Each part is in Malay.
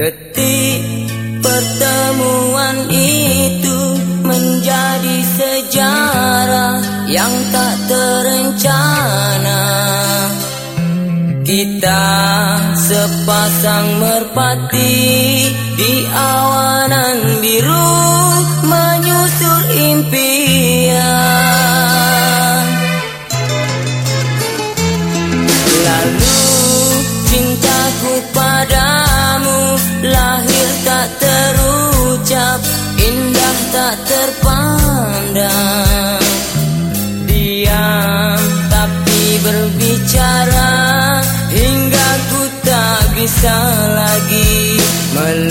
Detik pertemuan itu menjadi sejarah yang tak terencana. Kita sepasang merpati di awanan biru. Berbicara hingga ku tak bisa lagi melupakan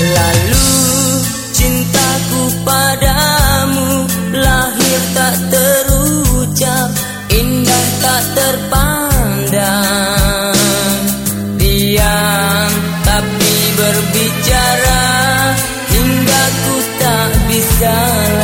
Lalu cintaku padamu lahir tak terucap indah tak terpandang diam tapi berbicara hingga ku tak bisa.